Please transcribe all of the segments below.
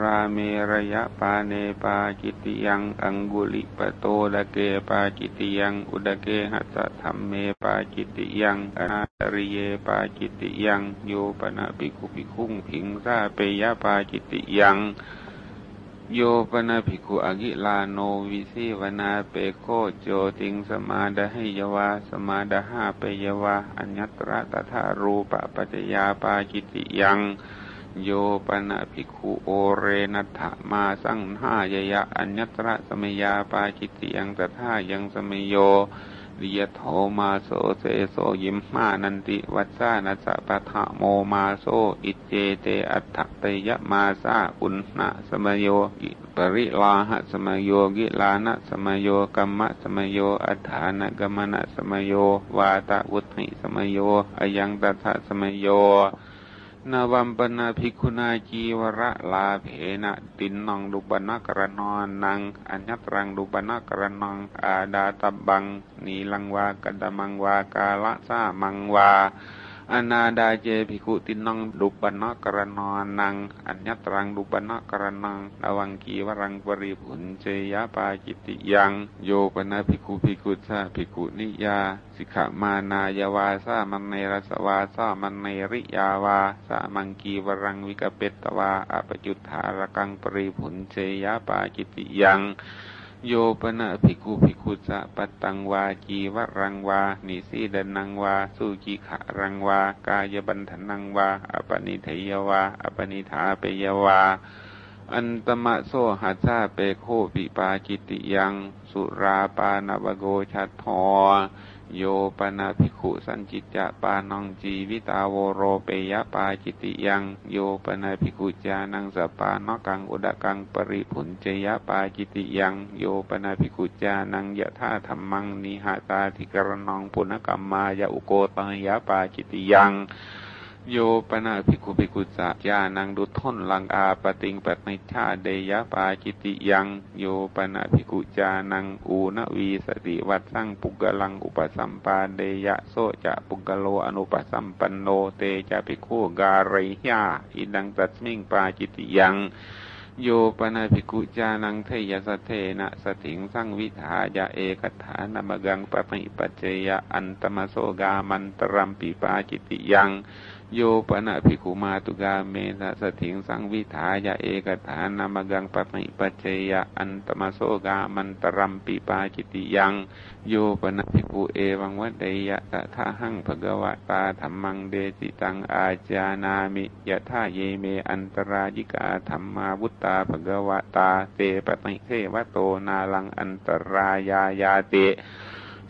ราเมระยะปาเนปาจิตติยัง อังกุลิปโตดเกปาจิตติยัง อุดเกหัสธรรมเมปาจิตติยังอนาริเยปาจิตติยัง โยปนะปิคุปิคุ้งผิงซาเปยะปาจิตติยังโยปนาภิกุอกิลาโนวิสีวนาเปโคโจติงสมาดาหิยวาสมาดาหาเปยวาอัญญตระตถารูปปัจจยาปาจิติยัง โยปนาภิกขุโอเรนัตถมาสังหายยะอัญญตระสมยาปาจิติยังตถายังสมโยริยโทมาโสเสโสยิมมานันติวัชสานัสปะทะโมมาโสอิเจเตอัตถเตยมาซาอุณนะสมโยกิปริลาหะสมโยกิลานะสมโยกัมมะสมโยอัฏฐานกัมมณะสมโยวาตะวุติสมโยอยังตถะสมโย นวัมปนาภิกุณาจีวระลาเพนะตินนองดุบนักรนอนนัง อัญญตรังดุบนักรนองอาดาตบบัง นีลังวากดมังวากาละซามังวา อนาดาเจภิกุตินังดุปนักรนอนนัง อัญญตรังดุปนักรนังนาวังกีวรังปริภุนเจยปาจิติยัง โยปนาภิกุภิกุสะภิกุนิยา สิกขมานายาวาสามันในรสวาสามันในริยาวาสามังกีวรังวิกเปตตวาอปจุธารกังปริภุนเจยปาจิติยัง โยปนะภิกขุภิกขุสะปัตตังวาจีวรังวา นิสีดนังวา สุจิขะรังวา กายบันทนังวา อปนิเทยวา อปนิธาเปยวา อันตมะโซหัสซาเปโคปิปาจิติยัง สุราปานวโกชัดทอโยปนาภิกขุสันจิตจะปานองจีวิตาโวโรเปยะปาจิติยัง โยปนาภิกขุจานังสปานกังอุดกังปริผุนเจยะปาจิติยัง โยปนาภิกขุจานังยะธาธรรมังนิหาตาธิกรนองปุณกรรมมายะอุโกตังยะปาจิติยัง โยปนาภิกขุภิกขุสัจานังดุทนลังอาปติงปฏิชาเดยะปาจิติยัง โยปนาภิกขุจานังอูนวีสติวัดสังปุกลังอุปสัมปาเดยะโซจะปุกโลอนุปสัมปันโนเตจะภิกขุการิยาอิดังตัสมิงปาจิติยังโยปนาภิกุจานังเทยสเทนะสถิงสังวิถายาเอกฐานมกังปะปิปัจเจยะอันตมโสกามันตรัมปิปาจิติยัง โยปนะภิกขุมาตุกาเมนะสถิงสังวิถายาเอกฐานามกังปะมิปัจเจยะอันตมโสกามันตรัมปิปาจิติยัง โยปนะภิกขุเอวังวัดยะตถาหังภกวะตาธรรมังเดจิตังอาจานามิยะท่าเยเมอันตรายิกาธรรมาวุตตาภกวะตาเตปะติเทวโตนาลังอันตรายายาเต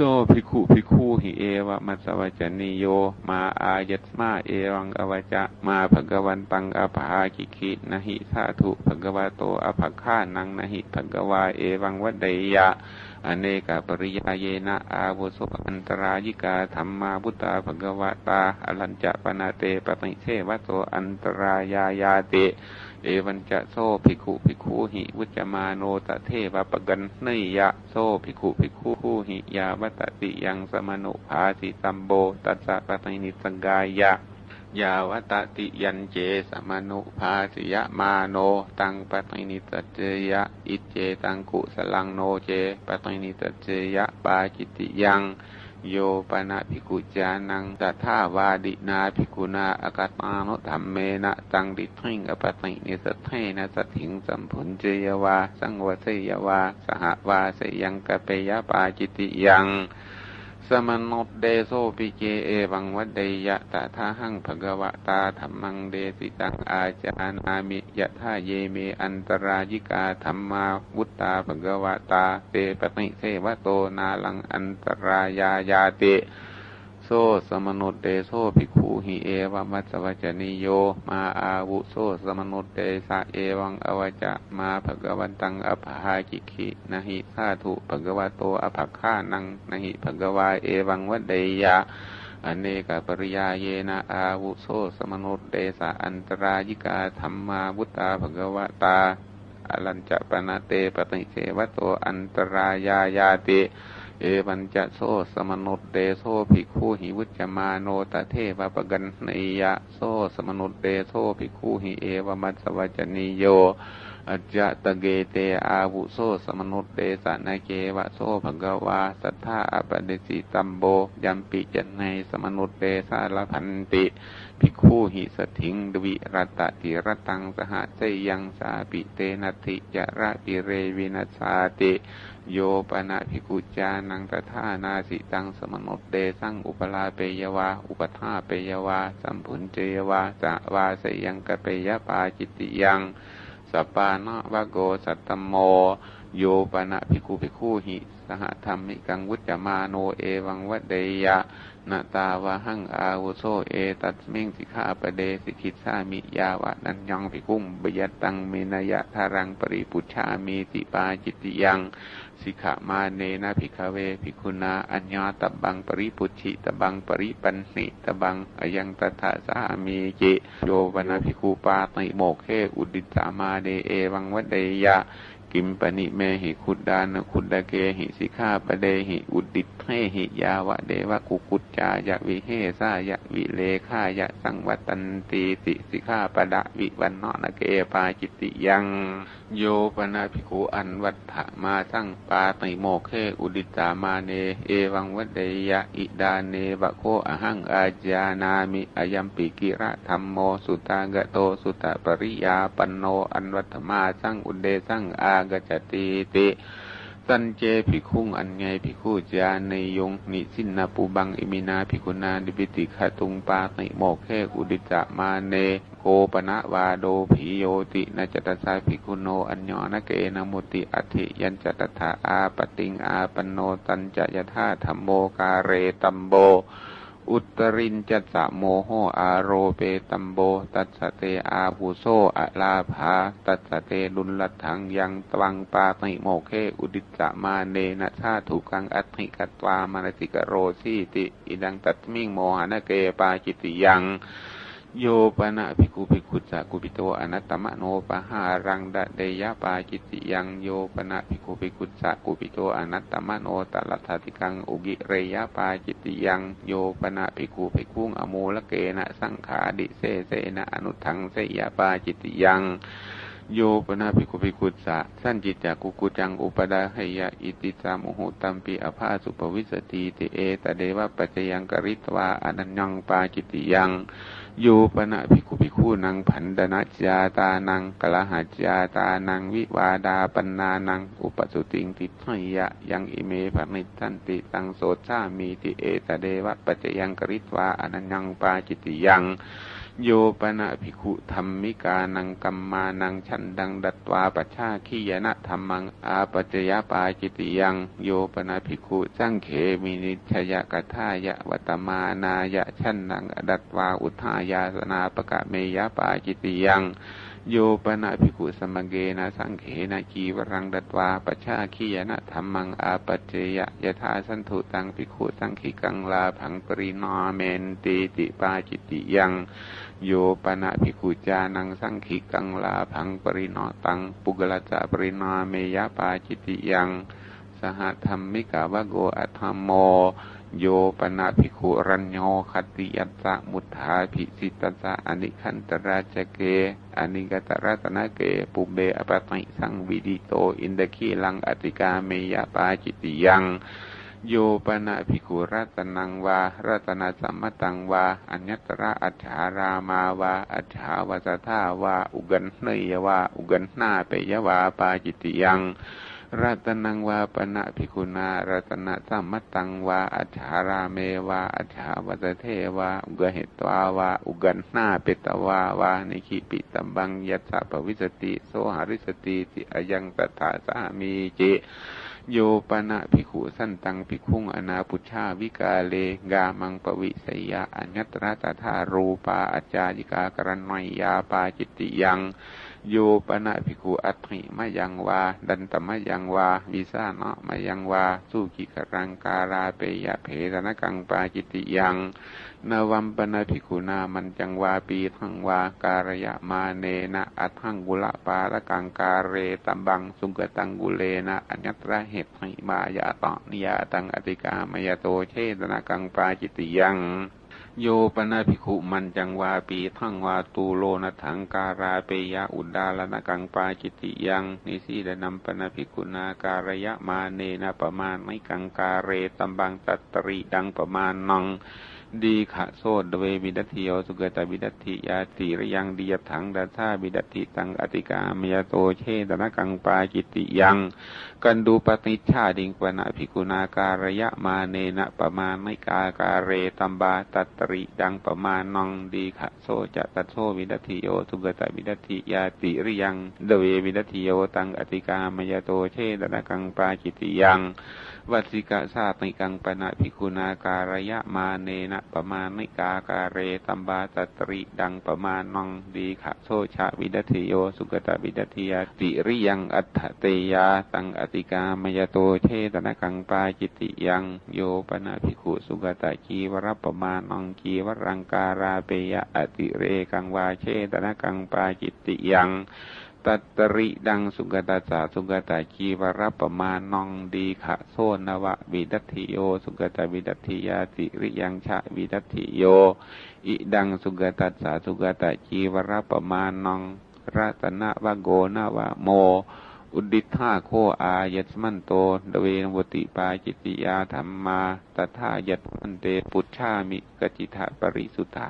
โซภิกขุภิกขุหิเอวะมัสวจนิโย มาอายัสมาเอวัง อะวะจะมาภะคะวันตัง อัพภาจิกขิ นะ หิสาธุภะคะวะโต อัพภักขานังนะหิภะคะวาเอวังวะเทยยะ อะเนกะปะริยาเยนะอาวุโสอันตะรายิกาธัมมา วุตตาภะคะวะตาอะลัญจะ ปะนะ เตปะฏิเสวะโตอันตะรายายาติ เอวัญจะโส ภิกขุภิกขูหิวุจจะมาโน ตะเถวะ ปัคคัณเหยยะโส ภิกขุภิกขูหิยาวะตะติยัง สะมะนุภาสิตัพโพตัสสะปะฏินิสสัคคายะยาวะตะติยัญเจ สะมะนุภาสิยะมาโน ตังปะฏินิสสัชเชยยะ อิจเจตังกุสะลังโนเจปะฏินิสสัชเชยยะปาจิตติยัง โย ปะนะภิกขุ ชานัง ตะถาวาทินาภิกขุนาอะกะตานุธัมเมนะตัง ทิฏฐิง อัปปะฏินิสสัฏเฐนะสัทธิงสัมภุญเชยยะ วา สังวะเสยยะ วา สะหะ วาเสยยังกัปเปยยะ ปาจิตติยัง สะมะณุทเทโสปิเจ เอวังวะเทยยะตะถาหังภะคะวะตาธัมมังเทสิตังอาชานามิยะถาเยเมอันตะรายิกาธัมมาวุตตาภะคะวะตาเตปะฏิเสวะโตนาลังอันตะรายายาติ โส สะมะณุทเทโส ภิกขูหิเอวะมัสสะ วะจะนีโย มาอาวุโส สะมะณุทเทสะเอวัง อะวะจะมาภะคะวันตัง อัพภาจิกขินะหิสาธุภะคะวะโต อัพภักขานังนะหิภะคะวาเอวังวะเทยยะ อะเนกะปะริยาเยนะอาวุโส สะมะณุทเทสะอันตะรายิกาธัมมาวุตตาภะคะวะตา อะลัญจะ ปะนะ เตปะฏิเสวะโตอันตะรายายาติ เอวัญจะ โส สะมะณุทเทโส ภิกขูหิวุจจะมาโน ตะเถวะ ปัคคัณเหยยะ โส สะมะณุทเทโสภิกขุหิเอวมัสวัจนิโย อัจจะตะเกเตอาวุโซสมนุตเตสนาเกวะโซภะกวา สัทธาอปเดสิตัมโบยัมปิจันในสมนุตเตสารพันติภิกขุหิสถิงดวิรัตติรตังสหเจยังสาปิเตนัติจระปิเรวินัสาติโยปนะภิกุจานังตถานาสิตังสมนุตเตสังอุปะลาเปยยะ วา อุปัฏฐาเปยยะ วา สัมภุญเชยยะวา สะหะ วา เสยยัง กัปเปยยะ ปาจิตติยัง สัปปาณะวัคโค สัตตะโม โย ปะนะภิกขุภิกขูหิ สะหะธัมมิกังวุจจะมาโนเอวังวะเทยยะนะ ตาวาหังอาวุโส เอตัสมิงสิกขาปะเท สิกขิสสามิยาวะนัญญังภิกขุง พยัตตัง วินะยะธะรัง ปะริปุจฉามีติปาจิตติยัง สิกขามาเนนะภิกขเวภิกุณาอัญญาตบังปริปุชิตบังปริปันสิตบังอยังตถาสามีจิโยวนาภิกุปาติโมเขอุดิสามาเดเอวังวะเดยะ กิมปนิเมหิขุดดานขุดดเกหิสิกขาปเดหิอุดิตเฮหิยาวะเดวะกุกุจจายะวิเฮสายะวิเลขายะสังวัตันตีติสิกขาปดะวิวันนอนเกปาจิตติยัง โยปนาภิกุอันวัฏฐมาสังปาติโมเคอุดิตามาเน เอวังวัเดยะอิดาเนบะโคอหังอาจานามิอายัมปิกิระธรรมโมสุตางะโตสุตปริยาปันโนอันวัฏมาสังอุเดสังอากจติติสันเจภิคุงอันไงภิคุจาในยงนิสินนาปูบังอิมินาภิกุนาดิบิติขตุงปาติโมเคอุดิจามาเนโกปนะวาโดผีโยตินจตสาภิกุโนอัญญนเกนมุติอธิยัญจตถาอาปติงอาปโนตัญจยธาธรรมโมกาเรตัมโบ อุตรินจัสะโมโหอาโรเปตัมโบ ตัสเตอาภูโซอะลาภา ตัสเตดุลลัถังยังตวังปาติโมเคอุดิจมาเนนะชาถูกังอัติกตวามานสิกโรสีติอิดังตัตมิงโมหานเกปาจิติยัง โยปนะภิกขุภิกขุจักุปิโตอนัตตมโนปหารังดะเดยะปาจิติยังโยปนะภิกขุภิกขุจักุปิโตอนัตตมโนตลัทธติกังอุกิเรยะปาจิติยังโยปนะภิกขุภิกขุอโมละเกนะสังขาดิเสเสนะอนุทังเสยะปาจิติยัง โยปนาภิกขุภิกขุสะสั้นจิตจากกุกุจังอุปดาหยะอิติสามุหุตัมปีอภาสุปวิสติติเอตเดวะปัจยังกริตวาอนัญญังปาจิติยังโยปนะภิกขุภิกขุนังผันดนะจาตานังกลหัจาตานังวิวาดาปนานังอุปสุติงติทยะยังอิเมภมิตันติตังโสชามีติเอตเดวะปัจยังกริตวาอนัญญังปาจิติยัง โยปนะภิกขุธรรมิกานังกัมมานังฉันดังดัตวาปัชชาขียนะธรรมังอาปัจยปาจิติยัง โยปนะภิกขุจังเขมินิชยกทายะวัตมานายะฉันนังดัตวาอุทายาสนาปกะเมยปาจิติยังโยปนะภิกขุสมเกนะสังเขนะกีวรังดัตวาปชาขียนะธรรมังอาปัจเจยยะธาสันถุตังภิกขุสังขิกังลาผังปรินอเมนติติปาจิติยัง โยปนะภิกขุจานังสังขิกังลาผังปรินอตัง ปุกลจะปรินาเมยปาจิติยัง สะหะธัมมิกะวัคโค อัฏฐะโม โย ปะนะ ภิกขุรัญโญ ขัตติยัสสะมุทธาภิสิตตัสสะ อะนิกขันตะราชะเก อะนิคคะตะระตะนะเก ปุพเพ อัปปะฏิสังวิทิโต อินทะขีลัง อะติกกาเมยยะ ปาจิตติยัง โย ปะนะภิกขุระตะนังวาระตะนะสัมมะตังวา อัญญัตระอัชฌารามาวา อัชฌาวะสะถาวา อุคคัณเหยยะ วา อุคคัณหาเปยยะ วาปาจิตติยังรัตนังวาปนะภิกุณารัตนะสัมมตังวา อัจฉาราเมวา อัจฉาวสเทวา อุกเหตวาวา อุกันนาเปตวาวา นิคิปิตัมบังยัสสะปวิสติ โสหาริสติติอยังตถาสามีเจ โยปนะภิกขุสันตังภิกขุงอนาปุชาวิกาเลกามังปวิสยาอัญญตระตถารูปาอาจาริกากรณัยยาปาจิตติยัง โยปนะภิกขุอัตถิมะยังวา ดันตมะยังวา วิสานะมะยังวาสุกิกรังการาเปยะเพรนกังปาจิตติยัง นาวัมปนาภิกุนามันจังวาปีทังวาการยะมาเนนะอัทังกุละปาละกังกาเรตัมบังสุกตังกุเลนะอัญญตระเหตุหิมายาตอนิยาตังอติกามยโตเชตนากังปาจิติยังโยปนาภิกุมันจังวาปีทังวาตูโลนะถังการาเปยะอุดาลนากังปาจิติยัง นิสีดนำปนาภิกุนาการยะมาเนนะประมาณไม่กังกาเรตัมบังตัตริดังประมาณนอง ดีขะโซดเวบิดัติโยสุเกตบิดัติยาติระยังดียถังดัชาบิดัติตังอติกามยโตเชตนะกังปาจิติยัง กันดูปฏิชาดิงปนะภิกุณาการยะมาเนนะประมาณไม่กาการเรตัมบาตัตริดังประมาณนองดีขะโซจะตัโซบิดัติโยสุเกตบิดัติยาติระยังเดเวบิดัติโยตังอติกามยโตเชตนะกังปาจิติยัง วัสิกะชาติกังปนะภิกุณาการยะมาเนนะประมาณนิกาการเรตัมบาตตริดังประมาณนองดีขะโซชาวิดัติโยสุกตาวิดัติยาติริยังอัตเตยาตังอติกามยโตเชตนะกังปาจิติยังโยปนะภิกุสุกตาจีวรประมาณนองกีวรังการาเปยะอติเรกังวาเชตนะกังปาจิติยัง ตัตริดังสุกตาจาสุกตาจีวรประมาณนองดีขะโซนวะวิดัติโย สุกตาวิดัติยาติริยังชะวิดัติโย อิดังสุกตาสสาสุกตาจีวรประมาณนองรัตนะวะโกนวะโม อุททิฏฐาโข อายัสมันโตเทฺวนะวุติปาจิตติยาธัมมา ตัตถายัสมันเตปุจฉามิ กัจจิตถะ ปะริสุทธา ทุติยัมปิ ปุจฉามิ กัจจิตถะ ปะริสุทธา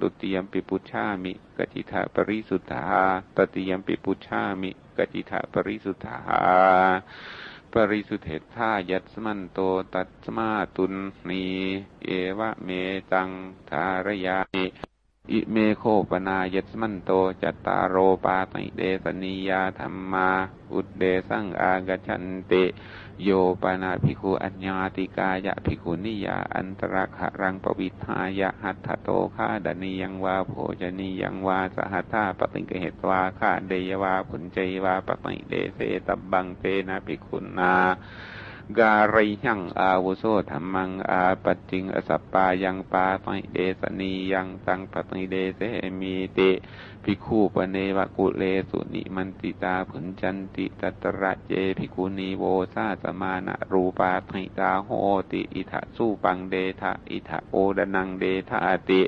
ตะติยัมปิปุจฉามิ กัจจิตถะ ปะริสุทธา ปะริสุทเธตถายัสมันโตตัสมาตุณหีเอวะเมตัง ธาระยา อิเมโขปนายสมันโตจัตตารโรปาติเดสนิยาธรรมา อุดเดสังอากชันเต โยปนาภิกขุอัญญาติกายะภิกขุนิยาอันตรขะรังปวิทายะหัตถโตฆาดนียังวาโภจนียังวาสหัตถาปติเกเหตวาฆาเดยวาผุนเจวาปติเดเสตับบังเตนะภิกขุนา การิยังอาวุโสธรรมังอาปจิงอสัปปายังปาติเดสนียังตังปติเดเสมีติภิกขุปเนวกุเลสุนิมันติตาผุนจันติตัตระเจภิกุนีโวซาสมานะรูปาทิตาโหติอิทะสู้ปังเดทะอิทะโอดนังเดทะติ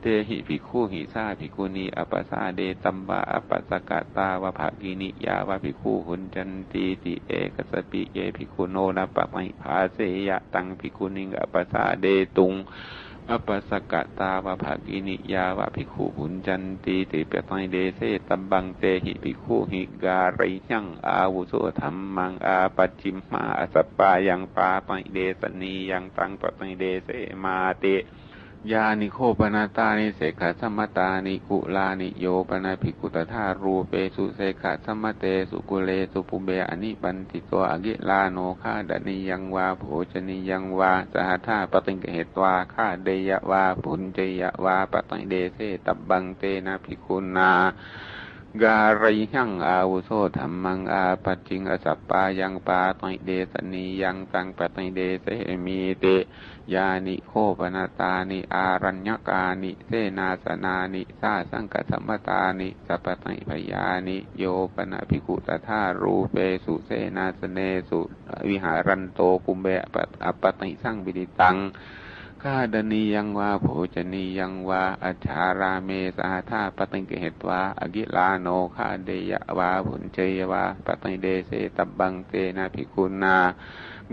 เตหิภิกขุหิซาภิกุนีอปัสาเดตัมบะอปัสกตาวะภากินิยาวะภิกขุหุนจันติติเอกสปิเยภิกขุโนนะปะไมภาเสยะตังพิคุนิงอปัสาเดตุง อะปะสักกะตาวะภะคินิยาวะ ภิกขู ภุญชันตีติ ปะฏิเทเสตัพพังเตหิ ภิกขูหิ คารัยหังอาวุโสธัมมังอาปัชชิมหา อะสัปปายังปาฏิเทสะนียังตังปะฏิเทเสมาติ ยานิโข ปะนะ ตานิเสกขะสัมมะตานิกุลานิโย ปะนะ ภิกขุตะถารูเปสุเสกขะสัมมะเตสุกุเลสุปุพเพ อะนิมันติโต อะคิลาโน ขาทะนียังวาโภชนิยังวาสหธาปติงเหตวาฆาเดยวาปุญเจยวาปติเดเสตับบังเตนะภิกุนา การิยังอาวุโสธรรมังอาปัจจิงอสัปปายังปาติเดสนียังตังปติเดเสมีเตยานิโคปนาตานิอารัญญกานิเสนาสนานิสาสังกสัมมตานิสัพติพยานิโยปนาภิกุตธารูเปสุเสนาสะเนสุวิหะรันโต ปุพเพ อัปปะฏิสังวิทิตัง ขาทะนียังวาโภชะนียังวาอัชฌาราเมสะหัตถาปะฏิคคะเหตวาอะคิลาโน ขาเทยยะ วา ภุญเชยยะ วาปะฏิเทเสตัพพังเตนะภิกขุนา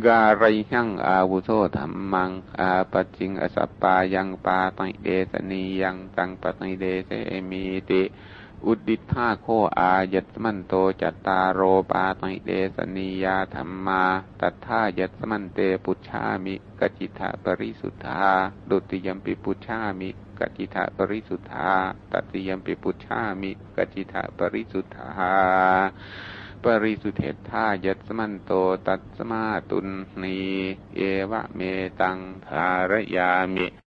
คารัยหังอาวุโสธัมมัง อาปัชชิง อะสัปปายังปาฏิเทสะนียังตังปะฏิเทเสมีติ อุททิฏฐาโข อายัสมันโตจัตตาโรปาฏิเทสะนียาธัมมา ตัตถายัสมันเตปุจฉามิ กัจจิตถะ ปะริสุทธา ทุติยัมปิปุจฉามิ กัจจิตถะ ปะริสุทธา ตะติยัมปิปุจฉามิ กัจจิตถะ ปะริสุทธา ปะริสุทเธตถายัสมันโตตัสมาตุณหีเอวะเมตัง ธารยามิ